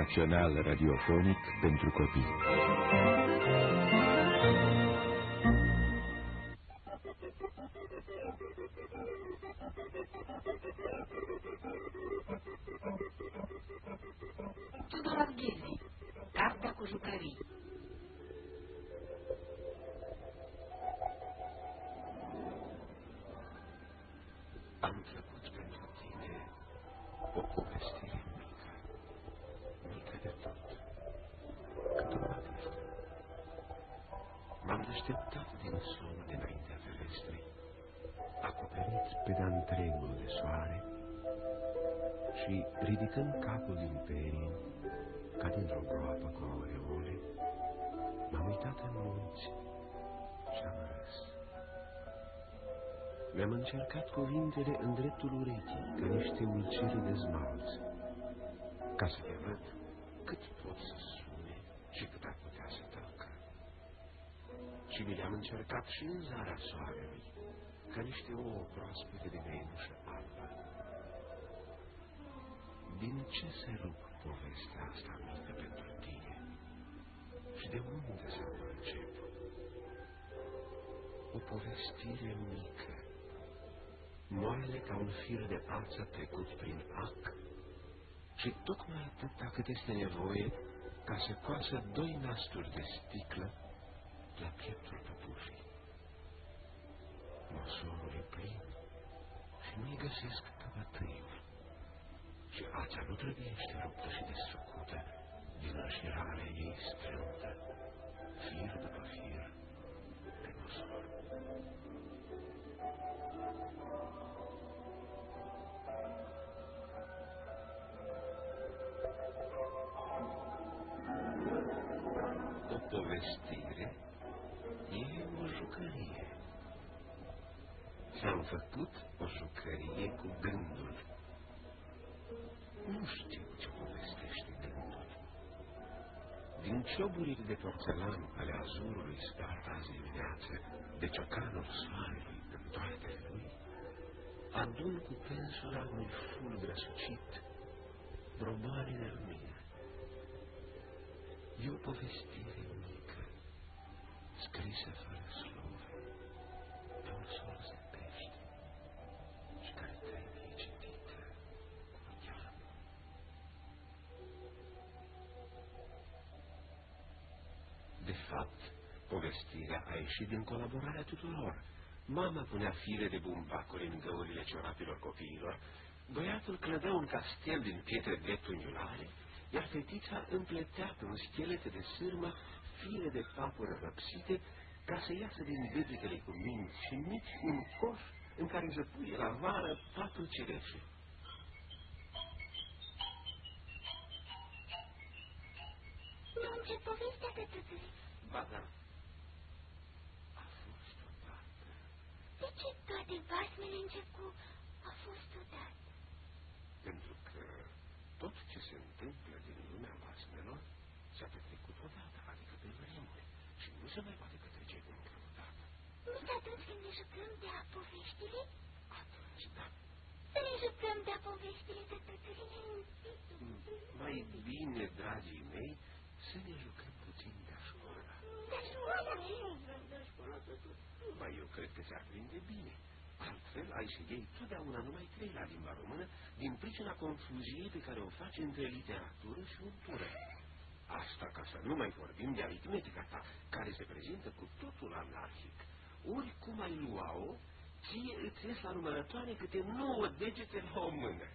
național radiofonic pentru copii. Încercat cuvintele în dreptul urechii, ca niște ulciri de zmalț, ca să le văd cât pot să sune și cât ar putea să tălcă. Și mi le-am încercat și în zara soarelui, ca niște ouă proaspete de venușă albă. Din ce se rup povestea asta mică pentru tine? Și de unde să o încep? O povestire mică, moale ca un fir de ață trecut prin ac. Și tocmai atâta cât este nevoie ca să coasă doi nasturi de sticlă la pieptul păpușii. Mosorul e plin și nu-i găsesc tăbătâiul. Și ața nu trebuiește ruptă și desfăcută din înșirarea ei strântă, fir după fir, pe măsor. povestire e o jucărie. S-am făcut o jucărie cu gândul. Nu știu ce povestește gândul. Din cioburile de porțelan ale azurului spart azi dimineață, de ciocanul soarelui în toate lui, adun cu pensula unui fulg răsucit, bromoare de lumină. E o povestire scrisă fără slove, pe un sol zăpește și care trebuie citită cu cheamă. De fapt, povestirea a ieșit din colaborarea tuturor. Mama punea fire de bumbacuri în găurile ciorapilor copiilor, băiatul clădea un castel din pietre dreptunghiulare, iar fetița împletea pe un schelete de sârmă fire de papură răpsite ca să iasă din debitele cu minți și mici un coș în care să pui la vară patru cireșe. Nu încep povestea pe tătări. Ba da. A fost odată. De ce toate basmele încep cu a fost odată? Pentru că tot ce se întâmplă din lumea basmelor s-a petrecut odată se mai poate petrece încă o dată. Nici atunci când ne jucăm de-a poveștile? Atunci, da. Să ne jucăm de-a poveștile, tătățările. Mai bine, dragii mei, să ne jucăm puțin de-a școala. De-a școala? De-a școala, Mai eu cred că se-ar prinde bine. Altfel, ai și ei totdeauna numai trei la limba română, din pricina confuziei pe care o face între literatură și untură. Asta ca să nu mai vorbim de aritmetica ta, care se prezintă cu totul anarhic. Oricum ai lua-o, ție îți ies la numărătoare câte nouă degete la o mână.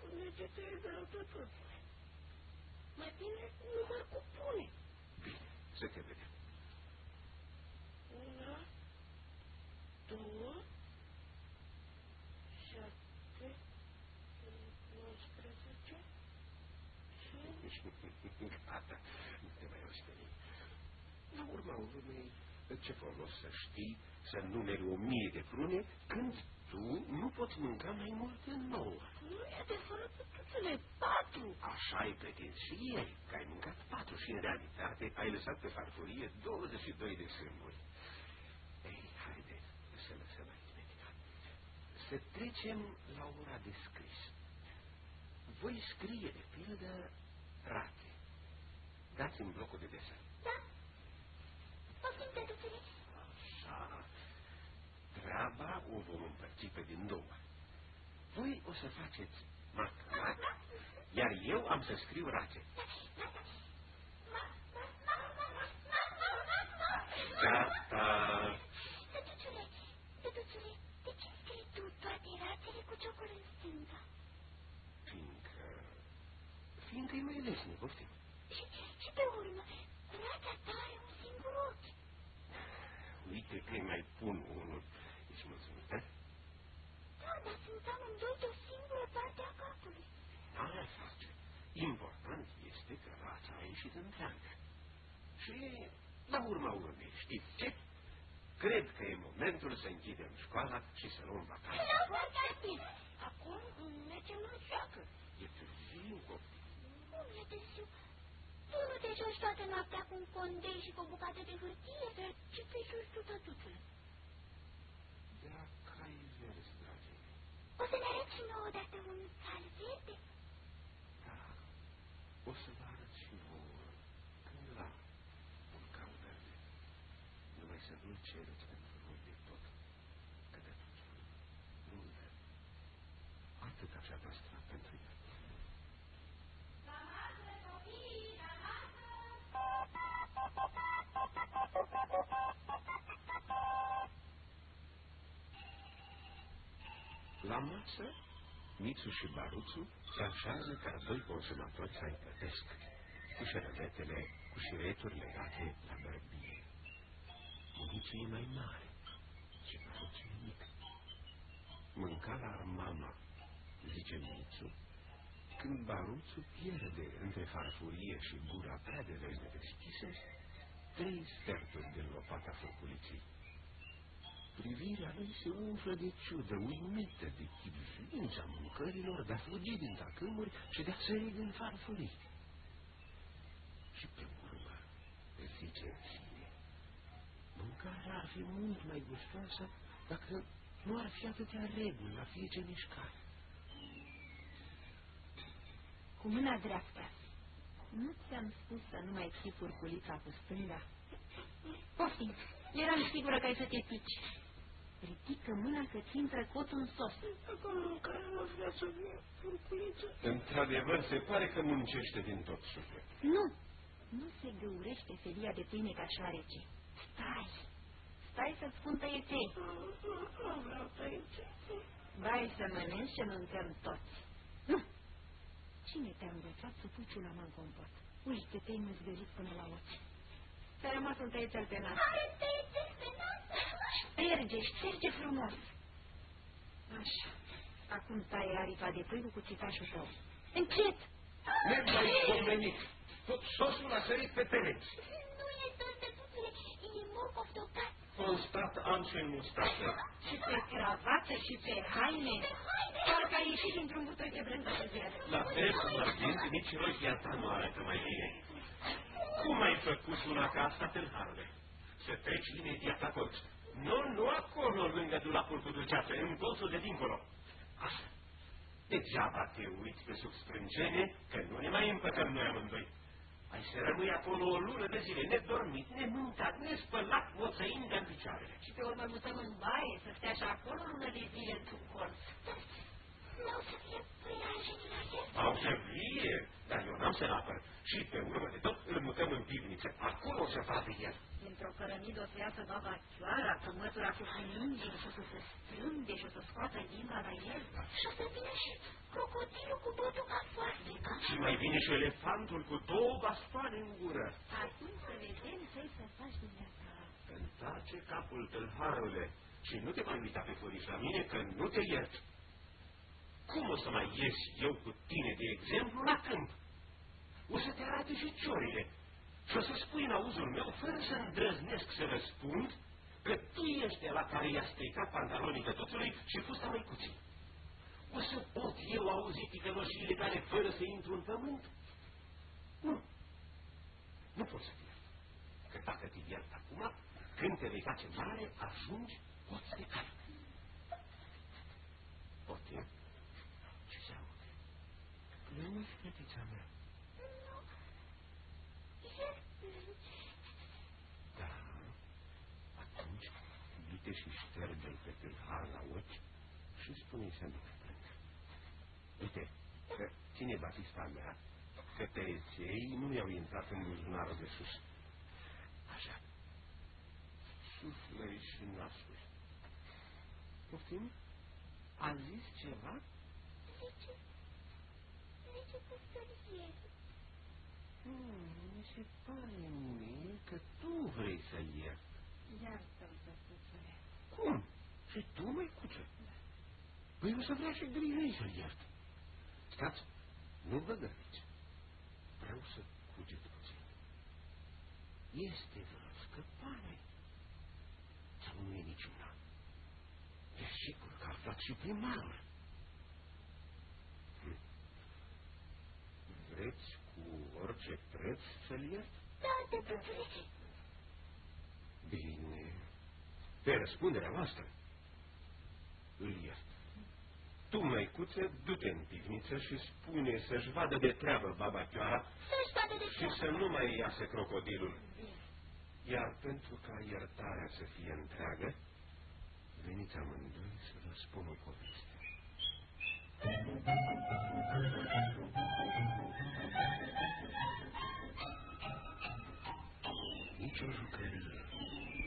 Cu degete e de tot. Mai bine număr cu pune. Bine, să te vedem. și... Gata, nu te mai osteni. La urma urmei, ce folos să știi să numeri o mie de prune când tu nu poți mânca mai mult de nouă? Nu e adevărat, puține, patru! Așa ai pretenție că ai mâncat patru și în realitate ai lăsat pe farfurie 22 de sâmburi. Să trecem la ora de scris. voi scrie de pildă rate. Dați-mi blocul de desen. Da? Poftim, tătuțule. Așa. Treaba o vom împărți pe din două. Voi o să faceți mac-mac, iar eu am să scriu rate. Gata. Tătuțule, tătuțule, de ce scrii tu toate ratele cu ciocul în stânga? Fiindcă... Fiindcă e mai lesnic, poftim. Și, și pe urmă, rata ta are un singur ochi. Uite că îi mai pun unul. Ești mulțumită? Da, dar sunt amândoi de o singură parte a capului. Aia face. Important este că rața a ieșit întreagă. Și, la urma urmei, știți ce? Cred că e momentul să închidem școala și să luăm vacanță. La vacanță! Acum mergem la joacă. E târziu, copii. Cum e târziu? Tu nu te joci toată noaptea cu un condei și cu o bucată de hârtie, dar ce te joci tu, tătuțule? Ia cai vers, dragii mei. O să ne arăți și nouă odată un cal verde? Da, o să vă arăt și vouă cândva un cal verde. Numai să nu-l cereți pentru voi de tot, că de atunci nu-l vede. Atât așa păstra pentru el. La masă, Mițu și Baruțu se așează ca doi consumatori să-i plătesc, cu șervetele, cu șireturi legate la bărbie. Mițu e mai mare și Baruțu e mic. Mânca la mama, zice Mițu, când Baruțu pierde între farfurie și gura prea de vreme deschisă, trei sferturi din lopata furculiței. Privirea lui se umflă de ciudă, uimită de chipzuința mâncărilor, de a fugi din tacâmuri și de a sări din farfurii. Și pe urmă, zice în sine, mâncarea ar fi mult mai gustoasă dacă nu ar fi atâtea reguli la fiecare mișcare. Cu mâna dreaptă. Nu ți-am spus să nu mai ții furculița cu stânga? Poftim, eram sigură că ai să te pici. Ridică mâna că-ți intră cotul în sos. Acum mâncarea nu vrea să fie furculiță. Într-adevăr, se pare că muncește din tot sufletul. Nu, nu se găurește felia de pâine ca șoarece. Stai, stai să-ți spun tăietei. Nu vreau tăițe. Bai să mănânci și mâncăm toți. Nu! Cine te-a învățat să pui ciula în compot? Uite, te-ai măzgărit până la ochi. Ți-a rămas un tăiețel pe nas. Are tăițe pe nas? Șterge, șterge frumos. Așa. Acum taie aripa de pui cu cuțitașul tău. Încet! Nemai pomenit! Tot sosul a sărit pe pereți. Nu e tot, tătuțule, e morcov tocat. Constat am și în mustată. Și pe cravată și pe haine. Parcă ai ieșit dintr-un butoi de brânză de viață. La fel cum la gând, nici rochia ta nu arată mai bine. Cum ai făcut una ca asta, tâlharule? Să treci imediat la colț. Nu, nu acolo, lângă dulapul cu dulceață, în colțul de dincolo. Așa. Degeaba te uiți pe sub sprâncene, că nu ne mai împăcăm noi amândoi. Ai să rămâi acolo o lună de zile, nedormit, nemâncat, nespălat, moțăind de-în picioarele. Și pe urmă mutăm în baie, să stea și acolo lună de zile într-un colț. Nu o să fie pâinaje din acesta. Au să vie, dar eu n-am să-l apăr. Și pe urmă de tot îl mutăm în pivniță. Acolo o să facă el. Dintr-o cărămidă o să iasă baba chioara cu mătura cu mingi și o să se strânge și o să scoată limba la el. Și o să vină și crocodilul cu botul ca foarfecă. Și mai vine și elefantul cu două bastoane în gură. Atunci să vedem ce să faci dumneata. Întoarce capul tâlharule și nu te mai uita pe furiș la mine că nu te iert. Cum o să mai ies eu cu tine, de exemplu, la câmp? O să te arate și ciorile și o să spui în auzul meu, fără să îndrăznesc să răspund, că tu ești la care i-a stricat pantalonii tătuțului și fusta măicuții. O să pot eu auzi ticăloșiile tale fără să intru în pământ? Nu. Nu pot să te iert. Că dacă te iert acum, când te vei face mare, ajungi poți de They always hit each other. Da. Atunci, du-te și șterge-l pe tâlhar la ochi și spune-i să nu te plângă. Uite, că ține batista mea, că tăieței nu mi-au intrat în buzunarul de sus. Așa. Suflări și nasul. Poftim? A zis ceva? Zice zice că să-l ieri. Hmm, mi se pare mie că tu vrei să-l ierți. Iartă-l, tătuțule. Cum? Și tu, măicuță? Păi o să vrea și grijei să-l iert. Stați, nu vă grăbiți. Vreau să cuget puțin. Este vreo scăpare? Sau nu e niciuna? E sigur că a aflat și primarul. Hm. Vreți cu orice preț să-l iert? Da, tătuțule, Bine. Pe răspunderea voastră. Îl iert. Tu, măicuță, du-te în pivniță și spune să-și vadă de treabă baba Chioara să-și bată de și treabă. să nu mai iasă crocodilul. Iar pentru ca iertarea să fie întreagă, veniți amândoi să vă spun o poveste. Nici o jucărie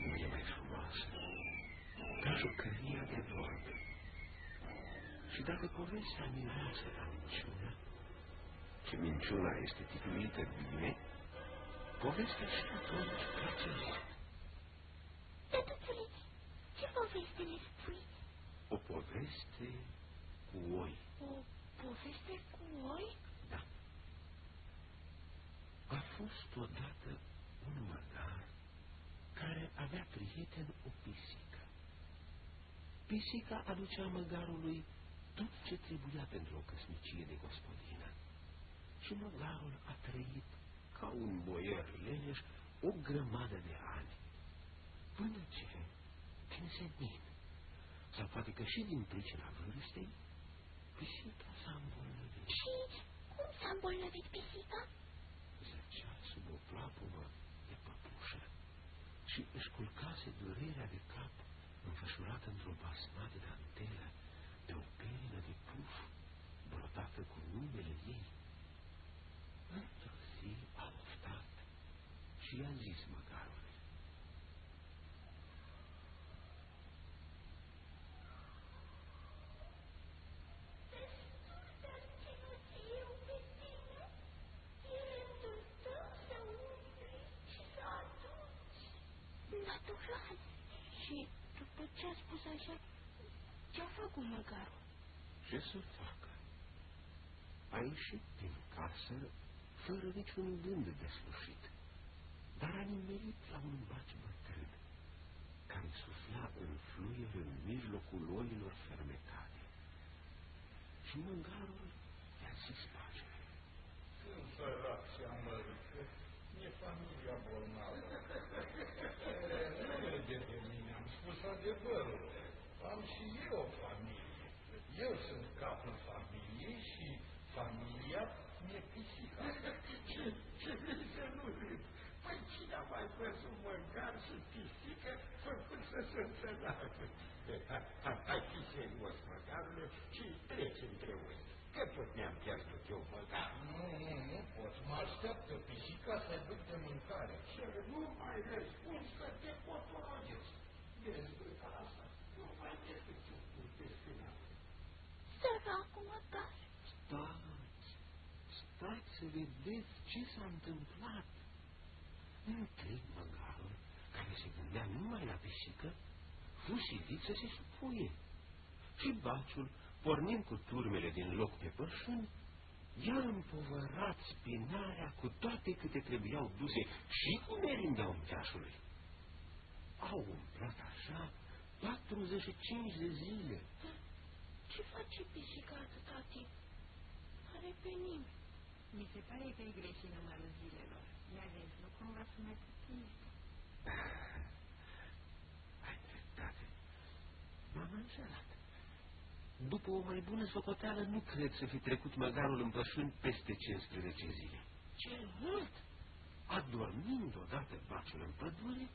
nu e mai frumoasă ca jucăria de vorbe. Și dacă povestea miroase la minciună, și minciuna este tituită bine, povestea și atunci place mult. Tătuțule, ce poveste ne spui? O poveste cu oi. O poveste cu oi? Da. A fost odată un măgar care avea prieten o pisică. Pisica aducea măgarului tot ce trebuia pentru o căsnicie de gospodină. Și măgarul a trăit ca un boier leneș o grămadă de ani. Până ce, din senin, sau poate că și din pricina vârstei, pisica s-a îmbolnăvit. Și cum s-a îmbolnăvit pisica? Zăcea sub o plapumă de păpușă și își culcase durerea de cap înfășurată într-o basma de dantelă pe o perină de puf brodată cu numele ei. Într-o zi a oftat și i-a zis măgarului. Natural. Și după ce a spus așa, ce-a făcut măgarul? Ce să facă? A ieșit din casă fără niciun gând de sfârșit, dar a nimerit la un baci bătrân care sufla în fluier în mijlocul oilor fermecate. Și măgarul i-a zis pagele. Sunt sărac și amărât, că mi-e familia bolnavă. E, Nu merge de mine, am spus adevărul. Am și eu o familie. Eu sunt capul familiei și familia mi-e pisica. Ce, ce vrei să nu râd? Păi cine a mai văzut măgar și pisică făcut să se înțeleagă? Hai, hai, hai fi serios, măgarule, și treci între voi. Că tot mi-am pierdut eu măgar. Nu, nu, nu pot. Mă așteaptă pisica să duc de mâncare. Ce nu mai răspunzi că te potorogesc. Dezbăta asta nu mai decât un punct de spinat. Săracul măgar. Stați, stați să vedeți ce s-a întâmplat. Întreg măgarul, care se gândea numai la pisică, fu silit să se supuie. Și baciul, pornind cu turmele din loc pe pășuni, i-a împovărat spinarea cu toate câte trebuiau duse și cu merinda uncheașului. Au umplat așa 45 de zile. Ce face pisica atâta timp? Are pe nimeni. Mi se pare că e greșit numărul zilelor. Ia vezi, nu cumva să mai puțin. Ai dreptate. M-am înșelat. După o mai bună socoteală, nu cred să fi trecut măgarul în pășuni peste 15 zile. Cel mult! Adormind odată baciul în pădure,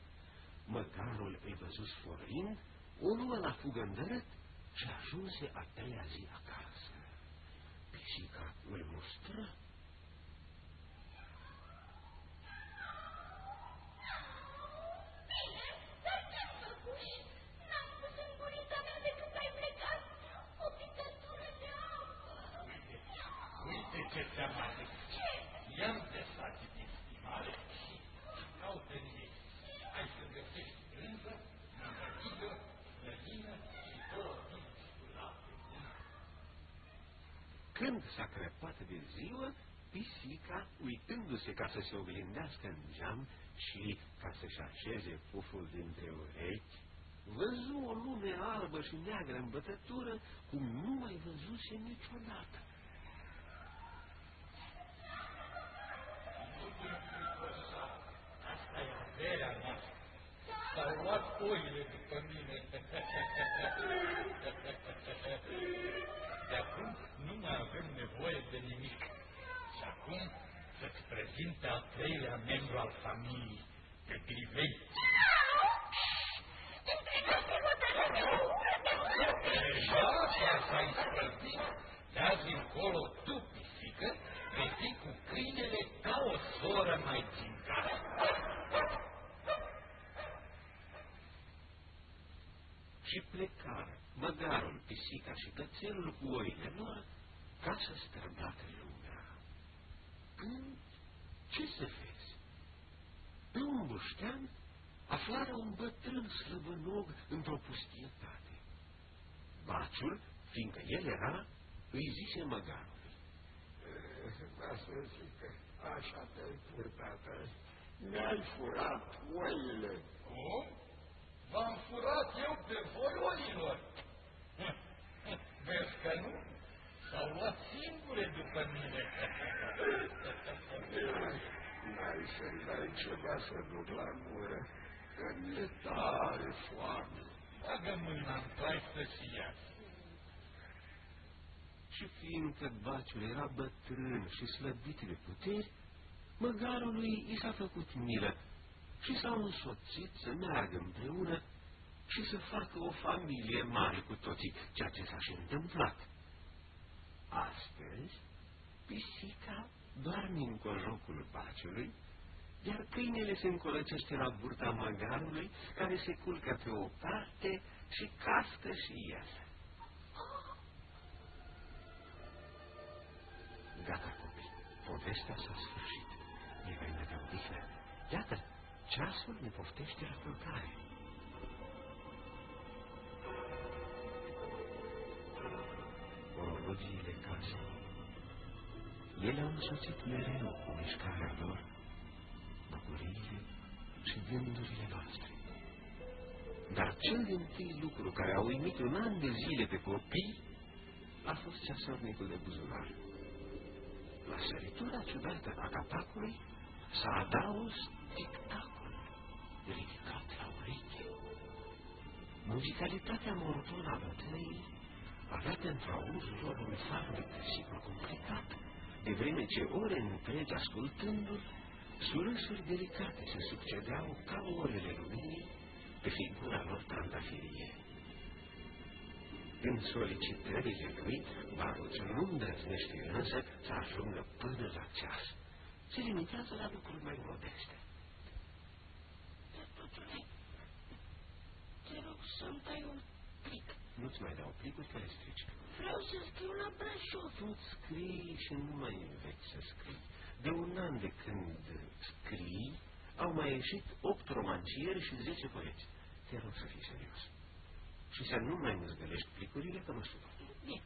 măgarul îl văzut sfărâind, o luă la fugă în dărât și ajunse a treia zi acasă. Pisica îl mustră Când s-a crăpat de ziua, pisica, uitându-se ca să se oglindească în geam și ca să-și așeze puful dintre urechi, văzu o lume albă și neagră în bătătură, cum nu mai văzuse niciodată. Asta e averea noastră. S-au luat oile după mine. De acum nu mai avem nevoie de nimic. Și acum să-ți prezint pe al treilea membru al familiei, pe Grivei. Deja chiar s-a ispăzit. De azi încolo, tu, pisică, vei fi cu câinele ca o soră mai țincată. Și plecară măgarul, pisica și cățelul cu oile lor ca să străbată lumea. Când ce să vezi? Pe un buștean aflară un bătrân slăbănog într-o pustietate. Baciul, fiindcă el era, îi zise măgarului. Va să zic că așa te-ai purtat azi. Mi-ai furat oile. Cum? V-am furat eu pe voi oilor. Vezi că nu? S-au luat singure după mine. N-ai să-i dai ceva să duc la gură, că mi-e tare foame. Bagă mâna în plaistă și ia. Și fiindcă baciul era bătrân și slăbit de puteri, măgarului i s-a făcut milă și s-au însoțit să meargă împreună și să facă o familie mare cu toții, ceea ce s-a și întâmplat. Astăzi, pisica doarme în cojocul baciului, iar câinele se încolăcește la burta măgarului, care se culcă pe o parte și cască și iese. Gata, copii, povestea s-a sfârșit. E vreme de odihnă. Iată, ceasul ne poftește la culcare. Orologiile casei. Ele au însoțit mereu cu mișcarea lor, bucuriile și gândurile noastre. Dar cel din tâi lucru care a uimit un an de zile pe copii a fost ceasornicul de buzunar. La săritura ciudată a capacului s-a adaus tic-tacul ridicat la ureche. Muzicalitatea monotonă a bătăii avea pentru auzul lor un farmec sigur complicat, de vreme ce ore întregi ascultându-l, surâsuri delicate se succedeau ca orele luminii pe figura lor trandafirie. În solicitările lui, Baruț nu îndrăznește însă să ajungă până la ceas. Se limitează la lucruri mai modeste. Tătule, te rog să-mi dai un plic. Nu-ți mai dau plicuri că le strici. Vreau să scriu la Brașov. Tu scrii și nu mai înveți să scrii. De un an de când scrii, au mai ieșit opt romancieri și zece poeți. Te rog să fii serios. Și să nu mai măzgălești plicurile, că mă supăr. Bine,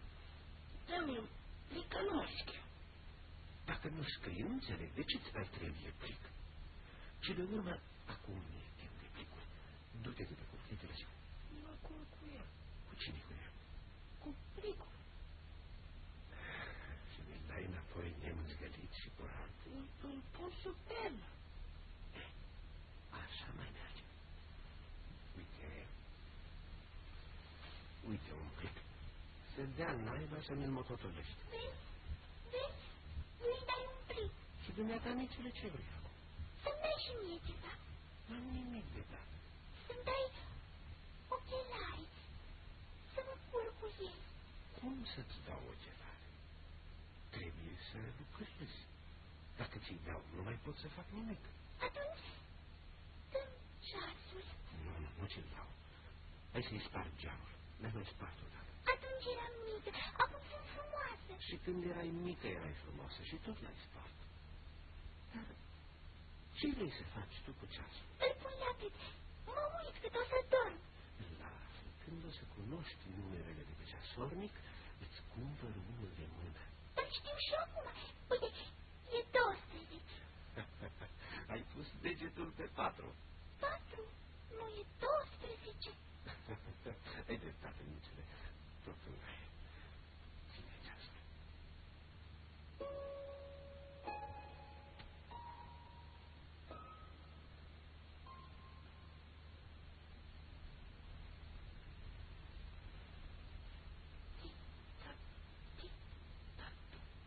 dă-mi un plic că nu mai scriu. Dacă nu scrii, nu înțeleg de ce ți mai trebuie plic. Și de urmă, acum nu e timp de plicuri. Du-te de pe cuvintele ziua. Mă cum cu el, Cu cine cu ea? cu plicul. Și mi dai înapoi nemâzgălit și curat. Îl, îl pun sub pernă. Așa mai merge. Uite, uite un plic. Să dea naiba să mi-l mototolești. Vezi? Vezi? Nu-i dai un plic. Și dumneata nicele ce vrei acum? Să-mi dai și mie ceva. N-am nimic de dat. Să-mi dai ochelari. Să mă pur cu să-ți dau o cevare. Trebuie să lucrezi. Dacă ți-i dau, nu mai pot să fac nimic. Atunci, dăm ceasul. Nu, nu, nu ți-l dau. Hai să-i sparg geamul. Le-am mai spart odată. Atunci eram mică, acum sunt frumoasă. Și când erai mică erai frumoasă și tot l-ai spart. Dar ce vrei să faci tu cu ceasul? Îl pun la gât. Mă uit cât o să dorm. Lasă, când o să cunoști numerele de pe ceasornic, îți cumpăr unul de mână. Dar știu și acum. Uite, e 12. Ai pus degetul pe patru. 4, nu e 12. Ai dreptate, Micele. Totul ai. Ține ceasul.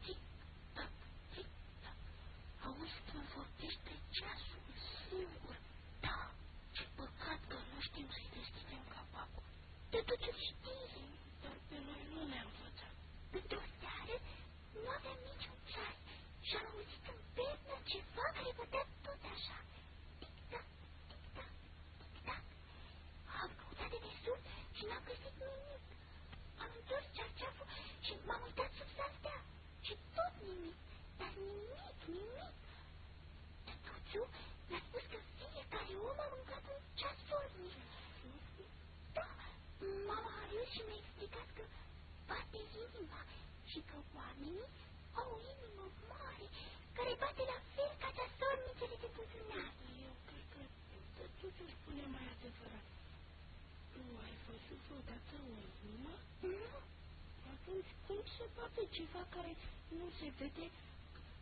Tic-tac, tic-tac. Auzi cum vorbește ceasul singur. Da, ce păcat că nu știm să-i deschidem capacul. De tot ce știi, dar pe noi nu ne-a învățat. Într-o seară nu aveam niciun ceas și am auzit în pernă ceva care bătea tot așa. Tic-tac, tic-tac, tic-tac. Am căutat de desubt și n-am găsit nimic. Am întors cearceaful și m-am uitat sub saltea. Și tot nimic, dar nimic, nimic. Tătuțu mi-a spus că fiecare om a mâncat un ceasornic. Da, mama a râs și mi-a explicat că bate inima și că oamenii au o inimă mare care bate la fel ca ceasornicele de buzunar. Eu cred că tătuțul spune mai adevărat. Tu ai văzut vreodată o inimă? Nu, Atunci cum se poate ceva care nu se vede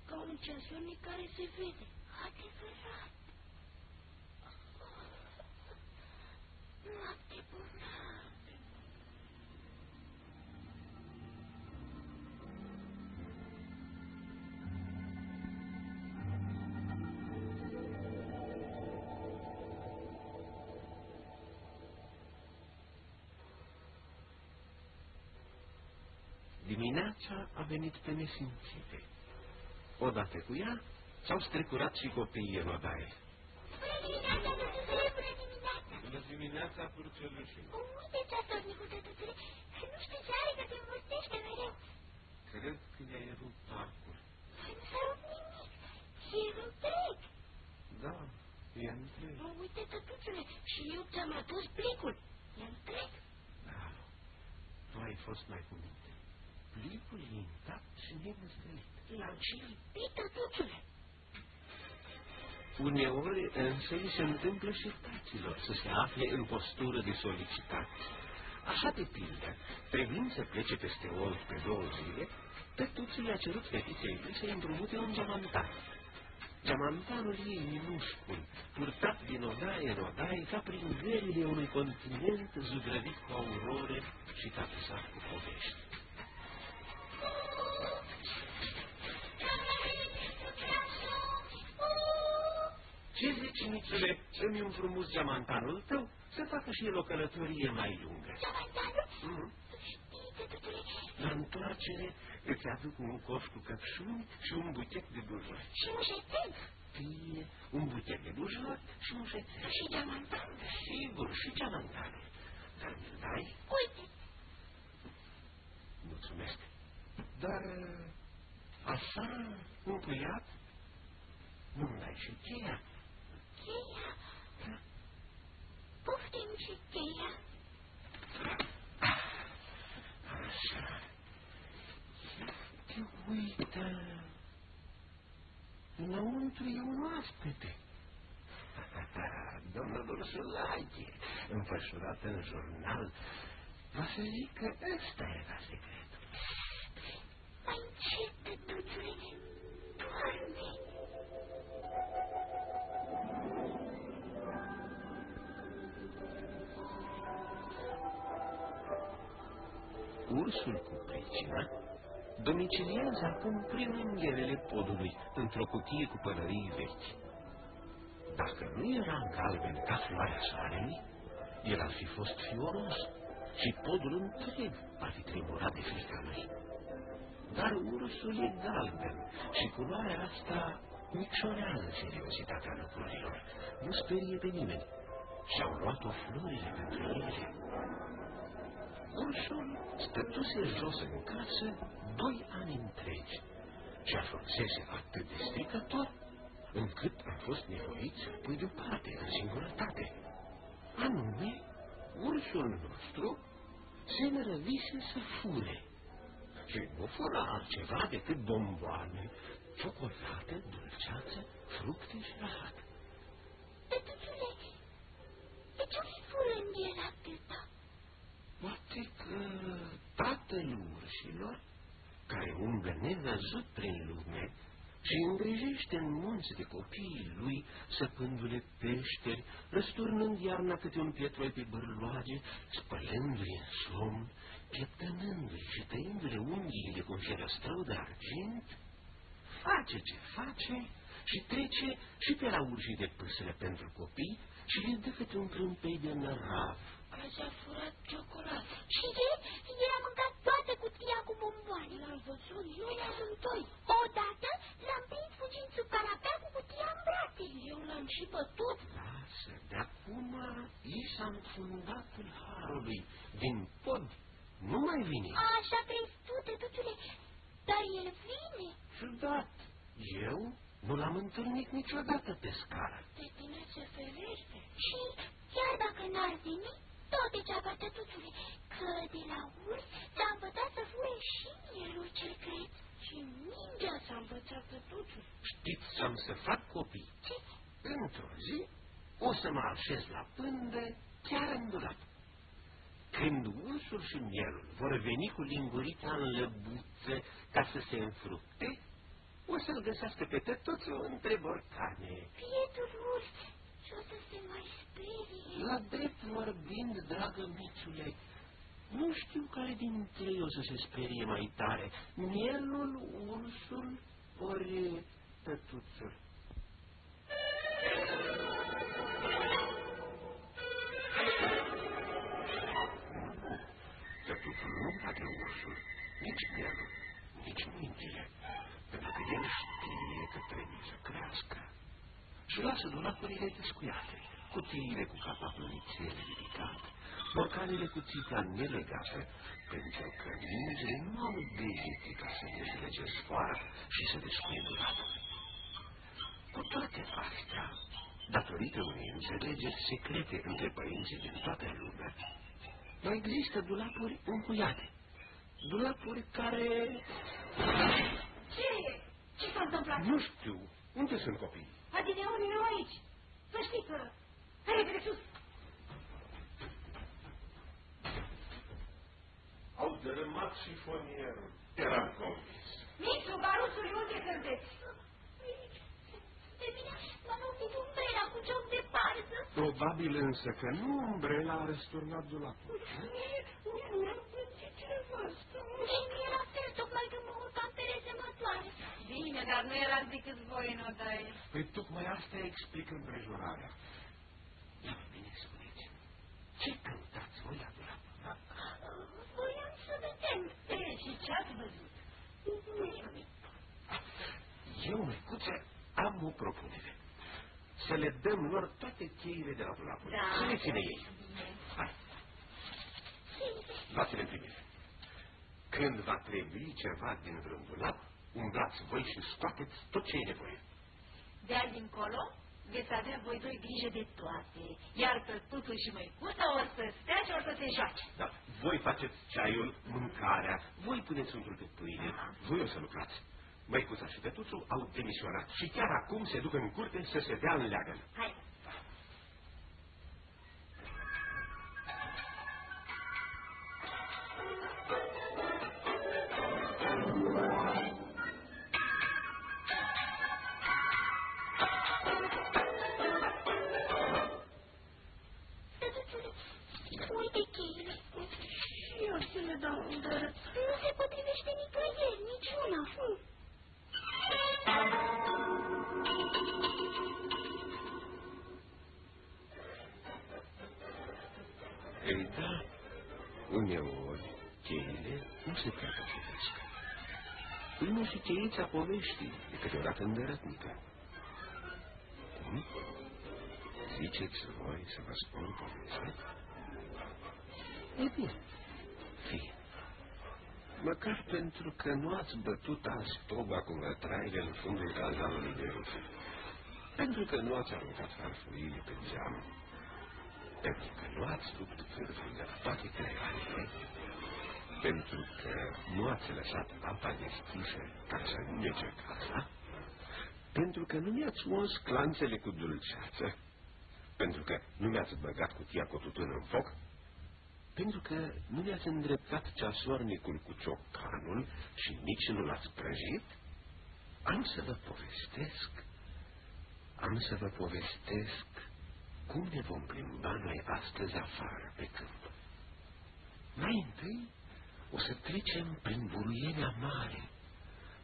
ca un ceasornic care se vede? adevărat. Noapte bună. Dimineața a venit pe nesimțite. Odată cu ea s-au strecurat și copiii în odaie. Bună dimineața, tătuțule, bună dimineața. Bună dimineața, purcelușul. Uite ceasornicul, tătuțule, nu știu ce are, că te învârtește mereu. Cred că i-ai rupt arcul. Nu s-a rupt nimic, e întreg. Da, e întreg. Mă uite, tătuțule, și eu ți-am adus plicul. E întreg. Da, tu ai fost mai cu minte. Plicul e intact și nemăstălit. L-am și lipit, tătuțule. Uneori însă îi se întâmplă și taților să se afle în postură de solicitate. Așa de pildă, trebuind să plece peste Olt pe două zile, tătuțul i-a cerut fetiței lui să-i împrumute un geamantan. Geamantanul ei minuscul, purtat din odaie în odaie, ca prin verile unui continent zugrăvit cu aurore și tapizat cu povești. Ce zici, Nițule, îmi împrumut geamantanul tău să facă și el o călătorie mai lungă. Geamantanul? Mhm. Știi, tătuțule, La întoarcere îți aduc un coș cu căpșuni și un buchet de bujori. și mușețel. Fie un buchet de bujori și un șețel. Și geamantanul. Sigur, și geamantanul. Dar mi-l dai? Uite, Mulțumesc. Dar așa, împuiat, nu-mi dai și cheia. Și cheia. Așa. Te uită. Înăuntru e un oaspete. Domnul Ursulache, înfășurat în jurnal, va să zic că ăsta era secretul. Mai încet, tătuțule, doarme. Ursul cu pricina domiciliază acum prin ungherele podului, într-o cutie cu pălării vechi. Dacă nu era în galben ca floarea soarelui, el ar fi fost fioros și podul întreg ar fi tremurat de frica lui. dar ursul e galben și culoarea asta micșorează seriozitatea lucrurilor. Nu sperie pe nimeni. Și-au luat-o florile pentru ele. Ursul stătuse jos în casă doi ani întregi și ajunsese atât de stricător încât a fost nevoit să-l pui deoparte în singurătate. Anume, ursul nostru se nărăvise să fure. Și nu fura altceva decât bomboane, ciocolată, dulceață, fructe și rahat. Tătuțule, de ce mi fură în el atâta? Poate că tatăl urșilor, care umblă nevăzut prin lume, și îngrijește în munți de copiii lui, săpându-le peșteri, răsturnând iarna câte un pietroi pe bărloage, spălându-i în somn, pieptănându-i și tăindu-le unghiile cu un ferăstrău de argint, face ce face și trece și pe la urșii de pâsăre pentru copii și le dă câte un prâmpei de nărav. Azi a furat ciocolată. Și ce? El a mâncat toată cutia cu bomboane. L-am văzut, eu le-am doi. Odată l-am prins fugind sub canapea cu cutia în brațe. Eu l-am și bătut. Lasă, de acum i s-a înfundat harului din pod. Nu mai vine. Așa crezi tu, tătuțule, dar el vine. Ciudat. Eu nu l-am întâlnit niciodată pe scară. De tine se ferește. Și chiar dacă n-ar veni, tot degeaba, tătuțule, că de la urs s-a învățat să fure și mielul cel creț. Și mingea s-a învățat, tătuțule. Știți ce-am să fac copii? Ce? Într-o zi o să mă așez la pândă chiar în dulap. Când ursul și mielul vor veni cu lingurița în lăbuță ca să se înfructe, o să-l găsească pe tătuțul între borcane. Pietul urs, și o să se mai sperie. La drept vorbind, dragă mițule, nu știu care dintre ei o să se sperie mai tare, mielul, ursul, ori tătuțul. Tătuțul nu bate ursul, nici mielul, nici mingile, pentru că el știe că trebuie să crească și lasă dulapurile descuiate, cutiile cu capacul nițel ridicat, borcanele cu țipa nelegată, pentru că mingile nu au degete ca să dezlege sfoara și să descuie dulapul. Cu toate astea, datorită unei înțelegeri secrete între părinții din toată lumea, mai există dulapuri încuiate, dulapuri care... Ce e? Ce s-a întâmplat? Nu știu, unde sunt copiii? Adineori eu aici. Să știi că... Repede sus! Au dărâmat șifonierul. Eram convins. Mițu, baruțuri, unde sunteți? De bine, m-a lovit umbrela cu joc de parză. Probabil însă că nu umbrela a răsturnat dulapul. Nu am simțit ceva Și nu era fel, tocmai când mă urcam pe rezemătoare. Bine, dar nu erați decât voi în odaie. Păi tocmai asta explică împrejurarea. Ia, bine spuneți, ce căutați voi la dulap? Voiam să vedem. E, și ce ați văzut? Eu, măicuță, am o propunere. Să le dăm lor toate cheile de la dulapul. Da. Să le ține ei. Hai, luați-le în primire. Când va trebui ceva din vreun dulap, umblați voi și scoateți tot ce e nevoie. De azi încolo veți avea voi doi grijă de toate, iar tătuțul și măicuța o să stea și o să se joace. Da, voi faceți ceaiul, mâncarea, voi puneți untul pe pâine, voi o să lucrați. Măicuța și tătuțul au demisionat și chiar acum se duc în curte să se dea în leagăn. Hai, eu să le dau un dărât. Nu se potrivește nicăieri, niciuna. Ei da, uneori cheile nu se prea potrivesc. Spune și cheița poveștii, de câteodată îndărătnică. Cum? Ziceți voi să vă spun povestea? E bine, fie. Măcar pentru că nu ați bătut azi toba cu vătraile în fundul cazanului de ruf. Pentru că nu ați aruncat farfurile pe geam. Pentru că nu ați rupt vârfurile la toate creanele. Pentru că nu ați lăsat apa deschisă ca să nece casa. Pentru că nu mi-ați uns clanțele cu dulceață. Pentru că nu mi-ați băgat cutia cu tutun în foc pentru că nu le-ați îndreptat ceasornicul cu ciocanul și nici nu l-ați prăjit, am să vă povestesc, am să vă povestesc cum ne vom plimba noi astăzi afară pe câmp. Mai întâi o să trecem prin buruienea mare,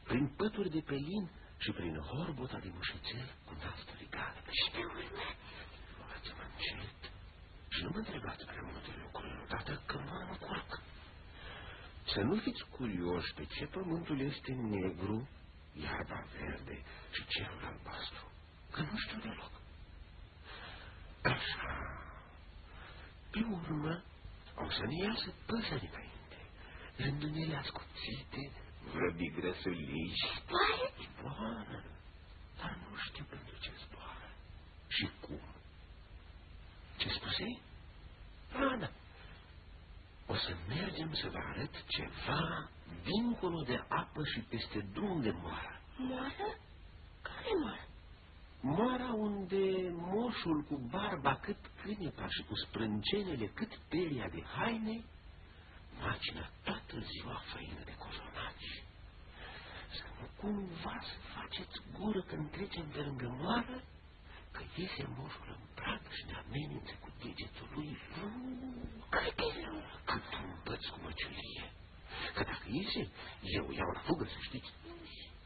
prin pături de pelin și prin horbota de mușețel cu nasturi galbe. Și pe urmă? Luați-mă încet și nu mă întrebați prea multe lucruri odată că mă încurc. Să nu fiți curioși pe ce pământul este negru, iarba verde și cerul albastru, că nu știu deloc. Așa. Pe urmă, o să ne iasă păsări înainte, rândunele ascuțite, vrăbi grăsăliși. Zboară? Zboară, dar nu știu pentru ce zboară și cum. Ce spusei? Ana, o să mergem să vă arăt ceva dincolo de apă și peste drum de moară. Moară? Care moară? Moara unde moșul cu barba cât cânepa și cu sprâncenele cât peria de haine macină toată ziua făină de cozonaci. Să nu cumva să faceți gură când trecem pe lângă moară că iese moșul în prag și ne amenință cu degetul lui Cât de lung? cât un băț cu măciulie. Că dacă iese, eu iau la fugă, să știți.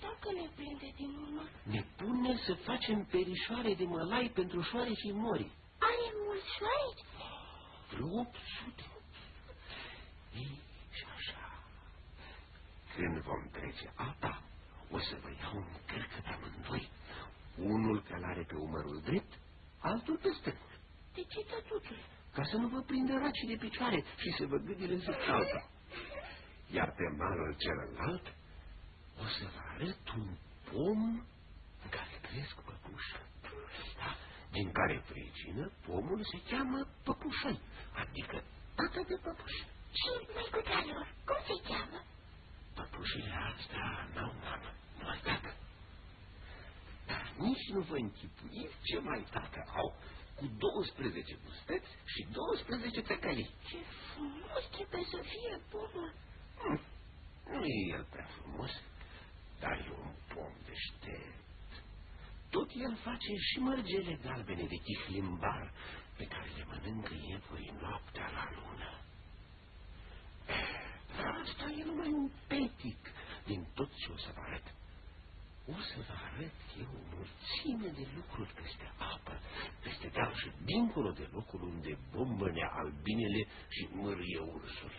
Dacă ne prinde din urmă, Ne pune să facem perișoare de mălai pentru șoare și mori. are mulți șoareci? Vreo 800. Ei, și așa. Când vom trece apa, o să vă iau un cârcă pe amândoi. Unul călare pe umărul drept, altul pe stângul. De ce, tătuțule? ca să nu vă prindă racii de picioare și să vă gâdile în alta. Iar pe malul celălalt o să vă arăt un pom în care cresc păpuși. Da, din care pricină pomul se cheamă păpușăi, adică tată de păpuși. Și măicuța lor, cum se cheamă? Păpușile astea n-au mamă, nu ai tată. Dar nici nu vă închipuiți ce mai tată au, cu 12 bustăți și 12 tăcălii. Ce frumos trebuie să fie pomul. Hm, Nu e el prea frumos, dar e un pom deștept. Tot el face și mărgele galbene de chihlimbar pe care le mănâncă iepurii noaptea la lună. Eh, Dar asta e numai un petic din tot ce o să vă arăt. O să vă arăt eu o mulțime de lucruri peste apă, peste deal și dincolo de locul unde bombănea albinele și mârie ursul.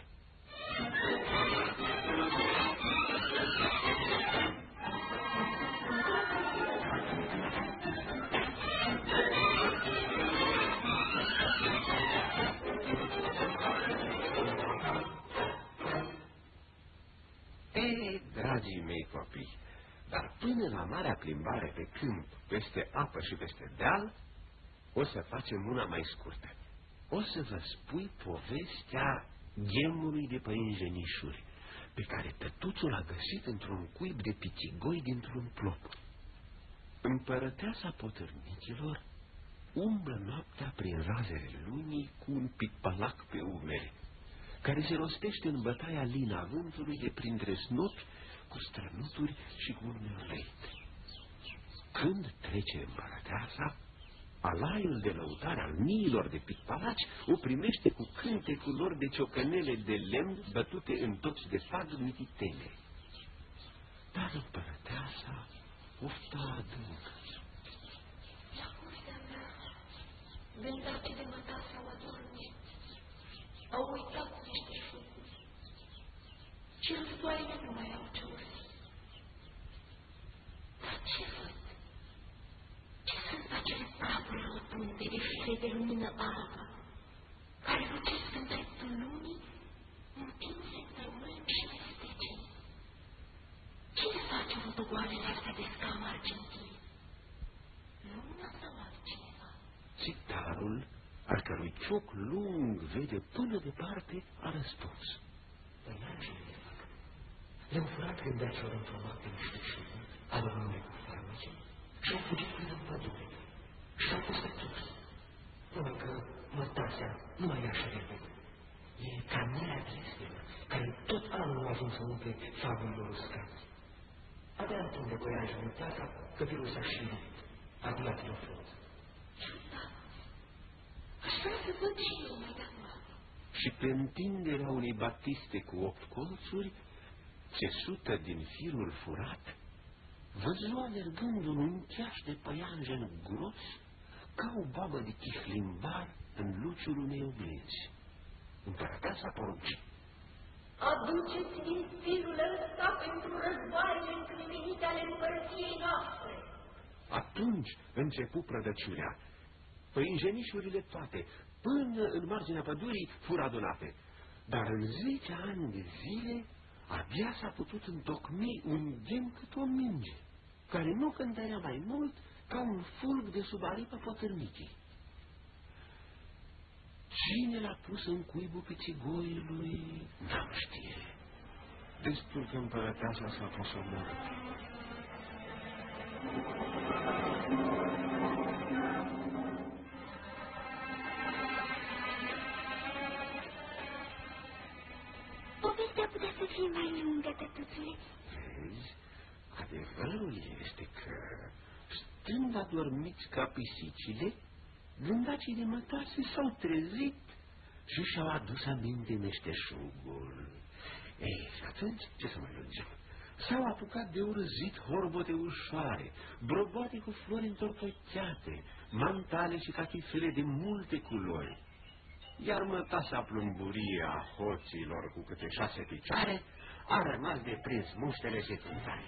E, dragii mei copii, dar până la marea plimbare pe câmp, peste apă și peste deal, o să facem una mai scurtă. O să vă spui povestea gemului de păinjenișuri, pe care tătuțul a găsit într-un cuib de pițigoi dintr-un plop. Împărăteasa potârnicilor umblă noaptea prin razele lunii cu un picpalac pe umeri, care se rostește în bătaia lina vântului de printre snopi cu strănuturi și cu urmăleit. Când trece împărăteasa, alaiul de lăutare al miilor de picpalaci o primește cu cântecul lor de ciocănele de lemn bătute în toți de fag mititele. Dar împărăteasa ufta adâncă. La curtea mea, vândace de măta sau adorme, au uitat niște șucuri. Și în soarele nu mai au ce ursi. ce văd? Ce sunt acele prafuri rotunde de fire de lumină albă, care lucesc în dreptul lumii, întinse pe mâini și mestecii? Cine face rotogoalele astea de scamă argintine? Luna sau altcineva? Țitarul, al cărui cioc lung vede până departe, a răspuns. Păi altcineva. Le-au furat gândeaților într-o noapte miștășită, alănându cu farmece, și au fugit până în pădure. Și au fost întors. Numai că mătasea nu mai e așa repede. E ca marea blestemă, care tot anul nu a ajuns să umple fabul lor uscați. Abia întinde coiajul în piața că virus a și rupt. Adiatilor frunze. Ciudat. Așa se văd și eu mai de Și pe întinderea unei batiste cu opt colțuri, țesută din firul furat, văzu alergând un uncheaș de păianjen gros, ca o babă de chihlimbar în luciul unei oglinzi. Împărăteasa porunci. Aduceți din firul ăsta pentru războaiele încremenite ale împărăției noastre. Atunci începu prădăciunea. Păinjenișurile toate, până în marginea pădurii, fură adunate. Dar în zece ani de zile, abia s-a putut întocmi un gem cât o minge, care nu cântărea mai mult ca un fulg de sub aripa potârnicii. Cine l-a pus în cuibul pițigoiului, n-am știe. Destul că împărăteasa s-a pus omorât. Povestea putea să fie mai lungă, tătuțule. Vezi, adevărul este că, stând adormiți ca pisicile, gândacii de mătase s-au trezit și și-au adus aminte meșteșugul. Ei, și atunci, ce să mai lungim? S-au apucat de urăzit horbote ușoare, broboate cu flori întortocheate, mantale și catifele de multe culori. Iar mătasa plumburie a hoților cu câte șase picioare a rămas de prins muștele și țânțare.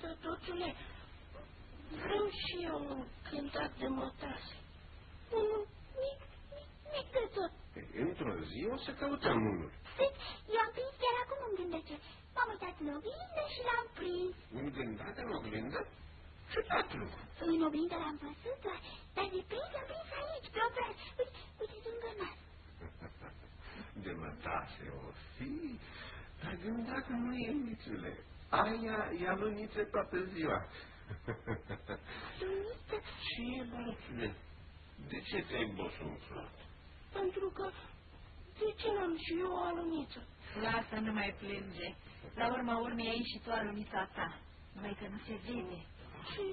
Tătuțule, vreau și eu un cântat de mătase. Unul mic, mic, mic de tot. Într-o zi o să căutăm unul. I-am prins chiar acum în gândece. M-am uitat în oglindă și l-am prins. Un gândat în oglindă? Ciudat lucru. În oglindă l-am văzut doar, dar de prins l-am prins aici, pe obraz. Uite, uite, lângă nas. De mătase o fi, dar gândat nu e mițule. Aia e aluniță toată ziua. Luniță, Ce e, bărățule? De ce te-ai bosunflat? pentru că de ce n-am și eu o aluniță? Lasă, nu mai plânge. La urma urmei ai și tu alunița ta. Numai că nu se vede. Și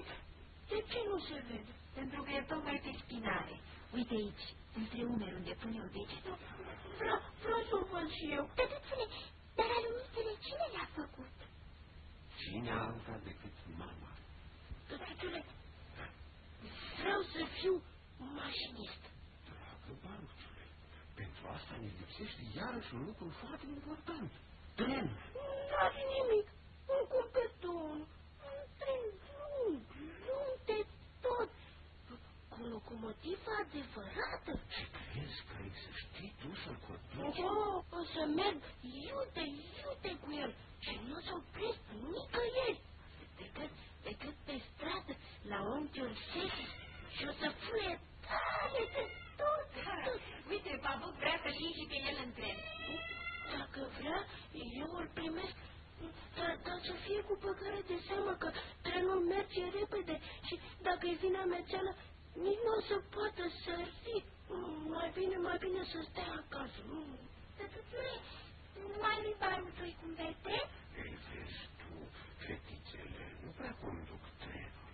de ce nu se vede? Pentru că e tocmai pe spinare. Uite aici, între umeri unde pun eu degetul. Vreau, vreau să o văd și eu. Tătuțule, dar alunițele cine le-a făcut? Cine alta decât mama? Tătuțule, vreau să fiu mașinist. Dragă baruțule, pentru asta ne lipsește iarăși un lucru foarte important. Tren. N-are nimic. Un curpeton, un tren lung, lung de tot. Cu locomotivă adevărată. Ce crezi că ai să știi tu să-l conduci? Oh, o să merg iute, iute cu el și nu o să opresc nicăieri. Decât, decât pe stradă, la unchiul Sesi și o să fluie tare de tot, de tot. Uite, Pabuc vrea să-l iei și pe el în tren. Dacă vrea, eu îl primesc, dar, dar să fie cu băgare de seamă că trenul merge repede și dacă e vina mețeală, nici nu o să poată sări. Mai bine, mai bine să stea acasă. Tătuțule, mai mi baruțui cum vede? Ei, vezi tu, fetițele, nu prea conduc trenul.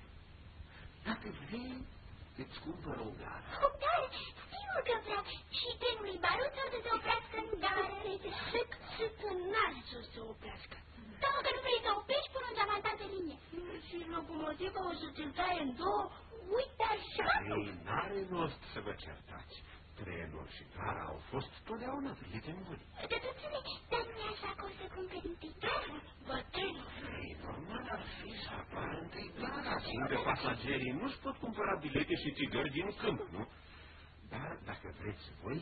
Dacă vrei, îți cumpăr o gară. O gare, sigur că vreau. Și trenului baruț o să se oprească în gare. Zic, zic că n-are să se oprească. Dar dacă nu vrei să oprești, pun un geamantat de linie. Și locomotiva o să ți-l taie în două, uite așa. Ei, n-are rost să vă certați. Trenul și gara au fost totdeauna prieteni buni. Tătuțule, dar nu e așa că o să cumperi întâi gara? Bă, trenul. Ei, normal ar fi să apară întâi gara, fiindcă pasagerii nu-și pot cumpăra bilete și țigări din câmp, nu? Dar, dacă vreți voi,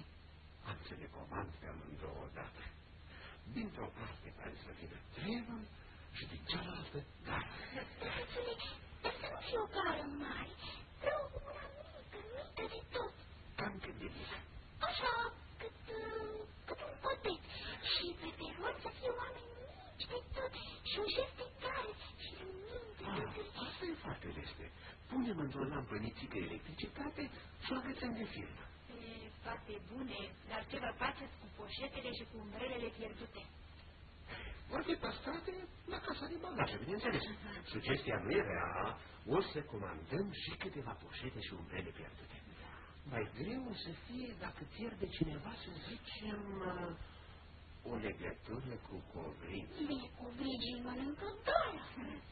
am să le comand pe amândouă odată. Dintr-o parte pare să vină trenul și din cealaltă gara. Tătuțule, dar să nu fie o gară mare. Vreau una mică, mică de tot. Cam cât de mică. Așa, cât, uh, cât un potet. Și pe peron să fie oameni mici de tot. Și un șef de gare. Și lumini de Ah, tot. asta e foarte leste. Punem într-o lampă nițică electricitate și o agățăm de firmă. E foarte bune, dar ce vă faceți cu poșetele și cu umbrelele pierdute? Vor fi păstrate la casa de bagaje, bineînțeles. Sugestia nu e rea, o să comandăm și câteva poșete și umbrele pierdute. Mai greu o să fie dacă pierde cineva, să zicem, uh, o legătură cu covriți. Bine, cu vrigii mănâncă gara.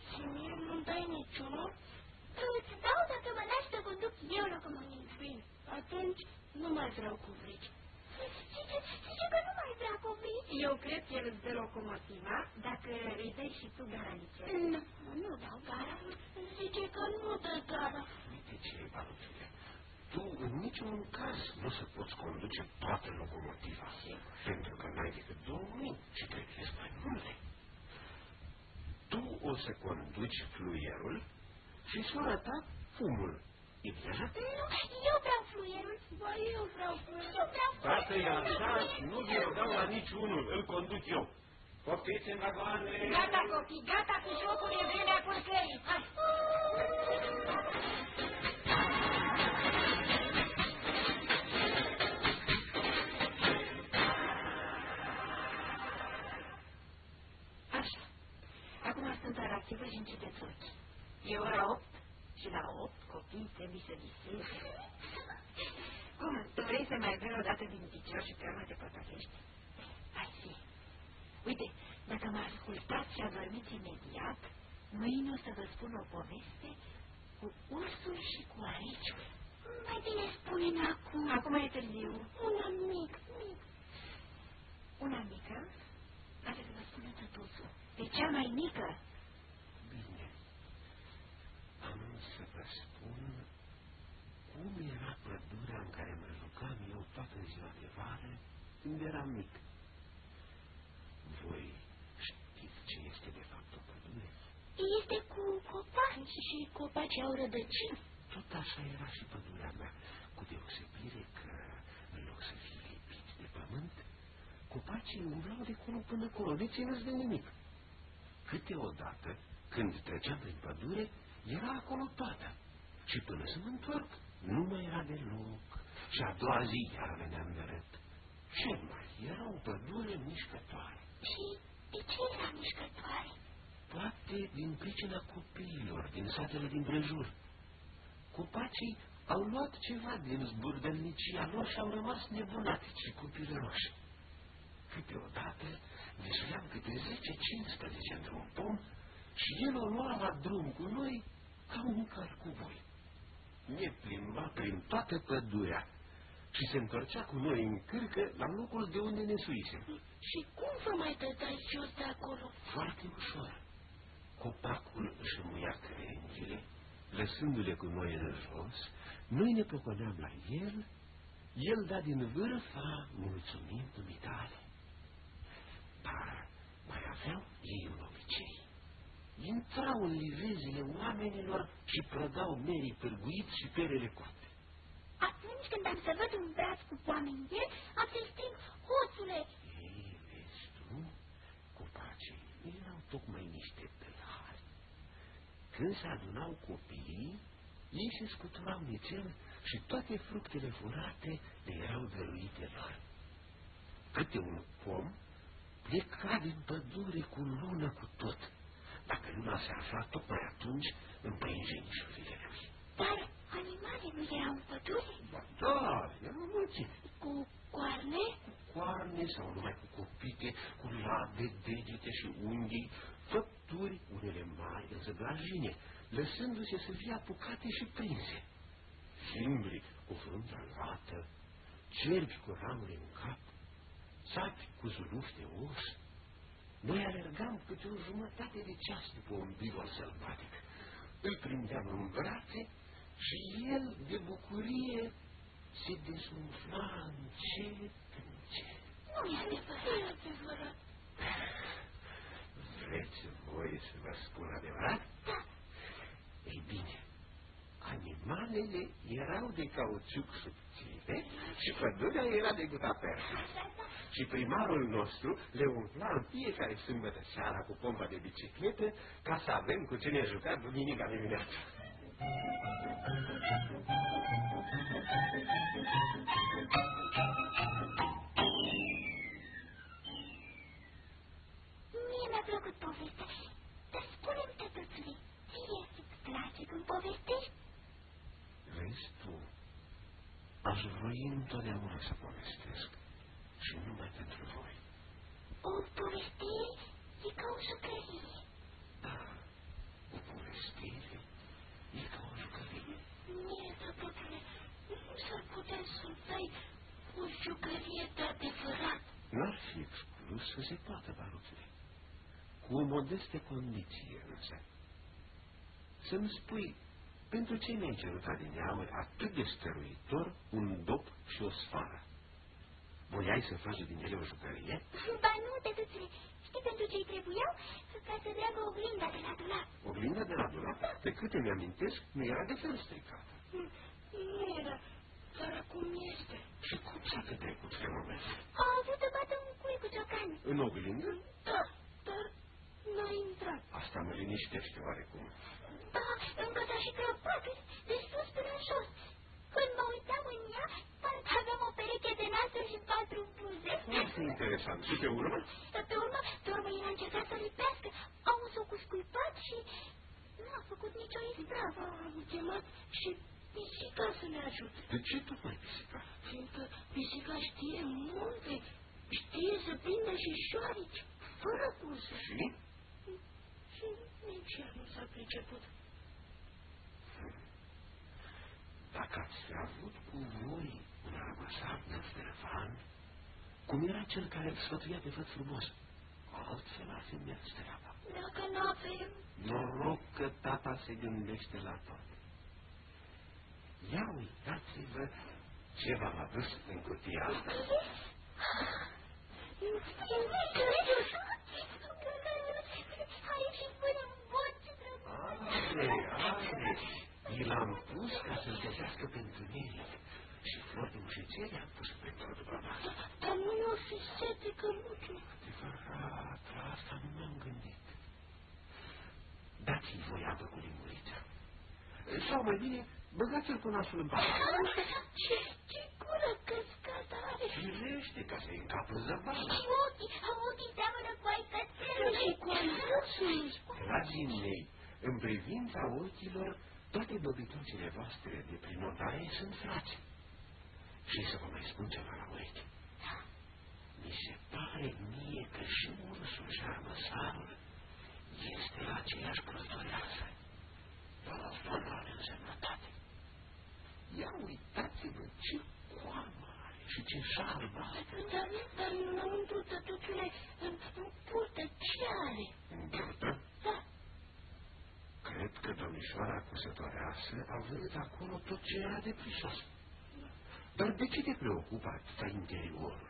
Și mie nu-mi dai niciunul? Îți dau dacă mă lași să conduc eu locomotiv. Bine, atunci nu mai vreau cu vrigi. Zice, zice că nu mai vrea cu vrigi. Eu cred că el îți dă locomotiva dacă îi dai și tu garaniță. Nu, nu dau gara. Zice că nu dă gara. Uite ce e, Baluțule. Tu în niciun caz nu o să poți conduce toată locomotiva. Pentru că n-ai decât două mâini și trebuie mai multe. Tu o să conduci fluierul și sora ta fumul. E bine așa? Nu, eu vreau fluierul. Ba, eu vreau fluierul. Eu vreau Dacă e fluierul. așa, nu vi-l dau la niciunul, îl conduc eu. Poftiți în vagoane! Gata, copii, gata cu jocul, e vremea culcării. Hai! Așa. Acum stâmpărați-vă și începeți ochii. E ora 8 și la 8 copiii trebuie să viseze. Cum? Tu vrei să mai vrei o dată din picior și pe urmă te potolești? Hai fi. Uite, dacă mă ascultați și adormiți imediat, mâine o să vă spun o poveste cu ursul și cu ariciul. Mai bine spune-mi acum. Acum e târziu. Una mic, mic. Una mică, are să vă spună tătuțul. E cea mai mică. Bine. Am să vă spun cum era pădurea în care mă jucam eu toată ziua de vară când eram mic. Voi știți ce este de fapt o pădure? Este cu copaci și copacii au rădăcini. Tot așa era și pădurea mea, cu deosebire că, în loc să fie lipiți de pământ, copacii umblau de colo până acolo, de țineți de nimic. Câteodată, când treceam prin pădure, era acolo toată. Și până să mă întorc, nu mai era deloc. Și a doua zi iar veneam de râd. Ce mai? Era o pădure mișcătoare. Și de ce era mișcătoare? Poate din pricina copiilor din satele din prejur. Copacii au luat ceva din zburdălnicia lor și au rămas nebunatici și copilăroși. Câteodată visuiam câte 10-15 într-un pom și el o lua la drum cu noi ca un cărcuvoi. Ne plimba prin toată pădurea și se întorcea cu noi în cârcă la locul de unde ne suisem. Și cum vă mai dădeai jos de acolo? Foarte ușor. Copacul își muia crengile, lăsându-le cu noi în jos, noi ne proconeam la el, el da din vârfa mulțumind dumitale. Dar mai aveau ei un obicei. Intrau în livezile oamenilor și prădau merii pârguiți și perele coapte. Atunci când am să văd un braț cu oameni în el, am să-i strig, hoțule, Ei, vezi tu, copacii erau tocmai niște tâlhari. Când se adunau copiii, ei se scuturau nițel și toate fructele furate le erau dăruite lor. Câte un pom pleca din pădure cu lună cu tot, dacă luna se afla tocmai atunci în păinjenișurile lui. dar animale nu erau în pădure? Ba da, erau mulți, Cu coarne? coarne sau numai cu copite, cu labe, degete și unghii, făpturi, unele mari, însă grajine, lăsându-se să fie apucate și prinse. fimbri cu fruntea lată, cerbi cu ramuri în cap, sapi cu zulufi de os. Noi alergam câte o jumătate de ceas după un bivol sălbatic. Îl prindeam în brațe și el, de bucurie, se dezumfla încet, încet. Nu e adevărat, adevărat. Vreți voi să vă spun adevărat? Da. Ei bine, animalele erau de cauciuc subțire și pădurea era de gutapercă. Și primarul nostru le umpla în fiecare sâmbătă seara cu pompa de bicicletă ca să avem cu ce ne juca duminica dimineața. Mie mi-a plăcut povestea, dar spune-mi, tătuțule, ție îți place când povestești? Vezi tu, aș voi întotdeauna să povestesc și numai pentru voi. O povestire e ca o jucărie. Da, o povestire e ca o jucărie. Mie, tătuțule, nu s-ar putea să-mi dai o jucărie de adevărat. N-ar fi exclus să se poată, baruțule. Cu o modestă condiție, însă. Să-mi spui, pentru ce mi-ai cerut adineauri atât de stăruitor un dop și o sfară? Voiai să faci din ele o jucărie? Ba nu, tătuțule, știi pentru ce-i trebuiau? Ca să dreagă oglinda de la dulap. Oglinda de la dulap, pe câte mi-amintesc, nu era de fel stricată. Nu era, dar acum este. Și cum s-a petrecut fenomenul? A avut să bată un cui cu ciocan. În oglindă? Da, dar n-a intrat. Asta mă liniștește oarecum. Da, încă s-a și crăpat de sus până în jos. Când mă uitam în ea, parcă aveam o pereche de nasuri și patru buze. Foarte interesant. Și pe urmă? Pe urmă, pe urmă el a încercat să lipească. Am o cu scuipat și nu a făcut nicio ispravă. Am chemat și pisica să ne ajute. De ce tocmai pisica? Fiindcă pisica știe multe, știe să prindă și șoarici, fără buze. Și? Și nici ea nu s-a priceput. Dacă ați fi avut cu voi un armăsar năzdrăvan, cum era cel care îl sfătuia pe văd frumos, altfel ar fi mers treaba. Dacă nu avem... Noroc că tata se gândește la tot. Ia uitați-vă ce v-am adus în cutia asta. Aici și l-am pus ca să-l găsească pentru mine. Și flori de mușețele am pus pentru dumneavoastră. Dar nu o fi sete căluciu. Adevărat, la asta nu m-am gândit. Dați-i voi apă cu lingurița. Sau mai bine, băgați-l cu nasul în pat. Ce, ce gură căscată are. Firește ca să-i încapă zăbală. Și ochii, ochii seamănă cu ai cățelului. Și cu ai Dragii mei, în privința ochilor, toate băbituțile voastre de prin odaie sunt frați. Și să vă mai spun ceva la ureche. Mi se pare mie că și ursul și armăsarul este la aceeași călătoreasă. Doar o formă de însemnătate. Ia uitați-vă ce coamă are și ce șalbă are. Dar, dar înăuntru, tătuțule, în, în burtă, ce are? În burtă? Da, Cred că domnișoara cusătoreasă a văzut acolo tot ce era de prisos. Dar de ce te preocupă atâta interiorul?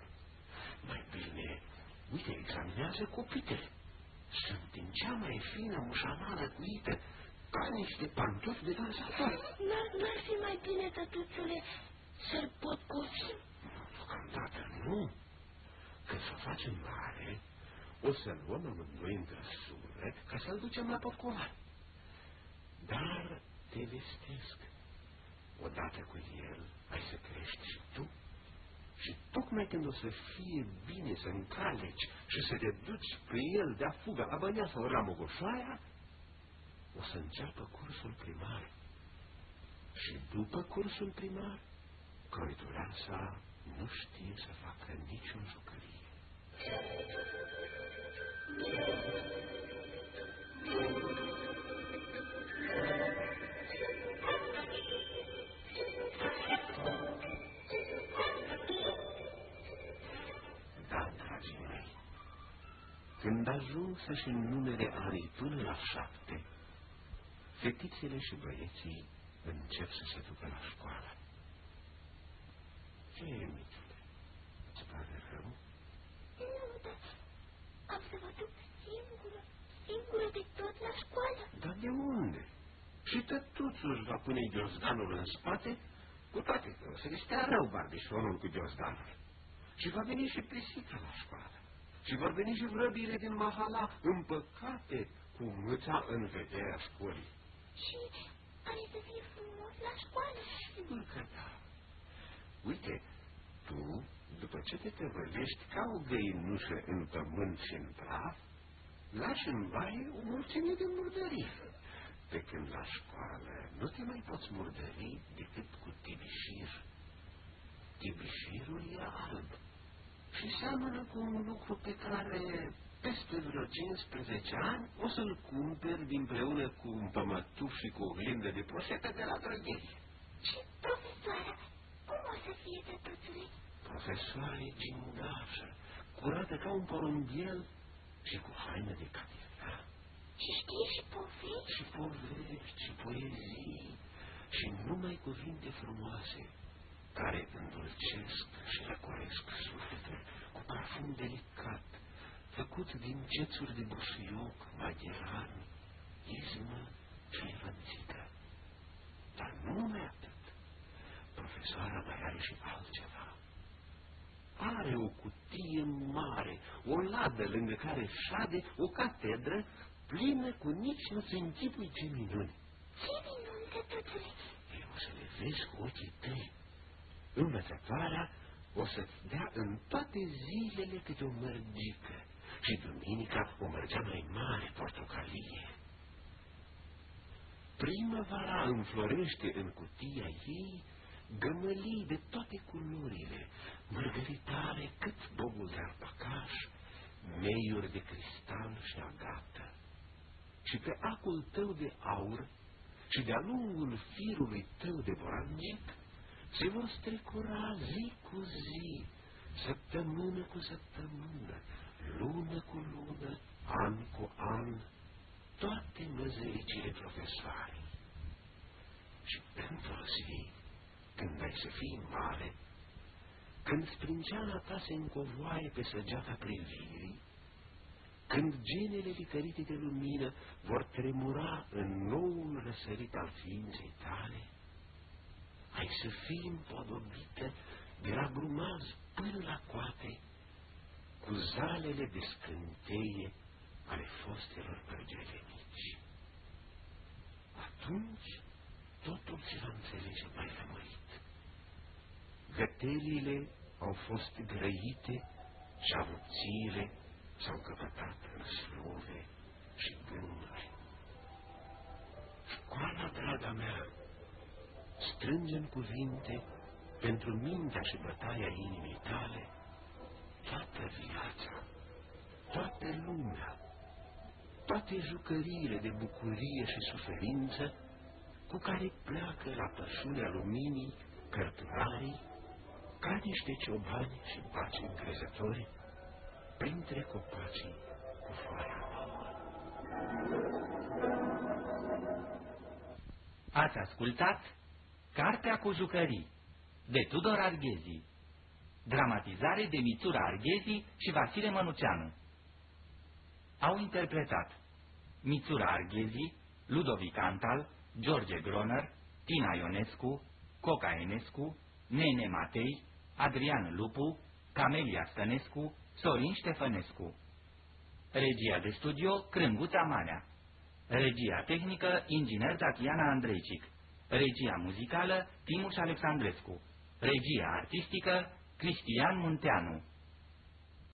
Mai bine, uite, examinează copitele. Sunt din cea mai fină mușamană cuită, ca niște pantofi de dansator. n-ar, n-ar fi mai bine, tătuțule, să-l potcovim? Deocamdată nu. Când să o facem mare, o să-l luăm amândoi în trăsură ca să-l ducem la potcovar. Dar te vestesc, odată cu el ai să crești și tu. Și tocmai când o să fie bine să încaleci și să te duci pe el de-a fugă la bănea sau la Mogoșoaia, o să înceapă cursul primar. Și după cursul primar, croitureasa nu știe să facă nicio jucărie. Când ajung să-și numere anii până la șapte, fetițele și băieții încep să se ducă la școală. Ce e, Mitule? Îți pare rău? Nu, dar am să mă duc singură, singură de tot la școală. Dar de unde? Și tătuțul își va pune ghiozdanul în spate, cu toate că o să le stea rău barbișonul cu ghiozdanul. Și va veni și pisica la școală. Și vor veni și vrăbile din mahala împăcate cu mâța în vederea școlii. Și are să fie frumos la școală. Sigur că da. Uite, tu, după ce te tăvălești ca o găinușă în pământ și în praf, lași în baie o mulțime de murdării. Pe când la școală nu te mai poți murdări decât cu tibișir. Tibișirul e alb și seamănă cu un lucru pe care peste vreo 15 ani o să-l cumperi dinpreună cu un pămătuf și cu o glindă de poșetă de la drăgherie. Și profesoara, cum o să fie tătuțule? Profesoara e gingașă, curată ca un porumbiel și cu haină de catifea. Și știe și povești? Și povești, și poezii, și numai cuvinte frumoase, care îndulcesc și răcoresc sufletul cu parfum delicat, făcut din cețuri de busuioc, magheran, izmă și vânțită. Dar nu numai atât. Profesoara mai are și altceva. Are o cutie mare, o ladă lângă care șade o catedră plină cu nici nu se închipui ce minuni. Ce minuni, tătuțule? Ei, o să le vezi cu ochii tăi. Învățătoarea o să-ți dea în toate zilele câte o mărgică și duminica o mărgea mai mare portocalie. Primăvara înflorește în cutia ei gămălii de toate culorile, mărgăritare cât bobul de arpacaș, meiuri de cristal și agată. Și pe acul tău de aur și de-a lungul firului tău de borangic se vor strecura zi cu zi, săptămână cu săptămână, lună cu lună, an cu an, toate măzăricile profesoarei. Și pentru zi, când ai să fii mare, când sprânceana ta se încovoaie pe săgeata privirii, când genele licărite de lumină vor tremura în noul răsărit al ființei tale, ai să fii împodobită de la grumaz până la coate, cu zalele de scânteie ale fostelor mici. Atunci totul se va înțelege mai lămurit. Găteliile au fost grăite și avuțiile s-au căpătat în slove și gânduri. Școala, draga mea, strânge în cuvinte pentru mintea și bătaia inimii tale toată viața, toată lumea, toate jucăriile de bucurie și suferință cu care pleacă la pășunea luminii cărturarii ca niște ciobani și paci încrezători printre copacii cu foaia Ați ascultat Cartea cu jucării de Tudor Arghezi Dramatizare de Mițura Arghezi și Vasile Mănuceanu Au interpretat Mițura Arghezi, Ludovic Antal, George Groner, Tina Ionescu, Coca Enescu, Nene Matei, Adrian Lupu, Camelia Stănescu, Sorin Ștefănescu. Regia de studio Crânguța Manea. Regia tehnică Inginer Tatiana Andreicic. Regia muzicală Timuș Alexandrescu. Regia artistică Cristian Munteanu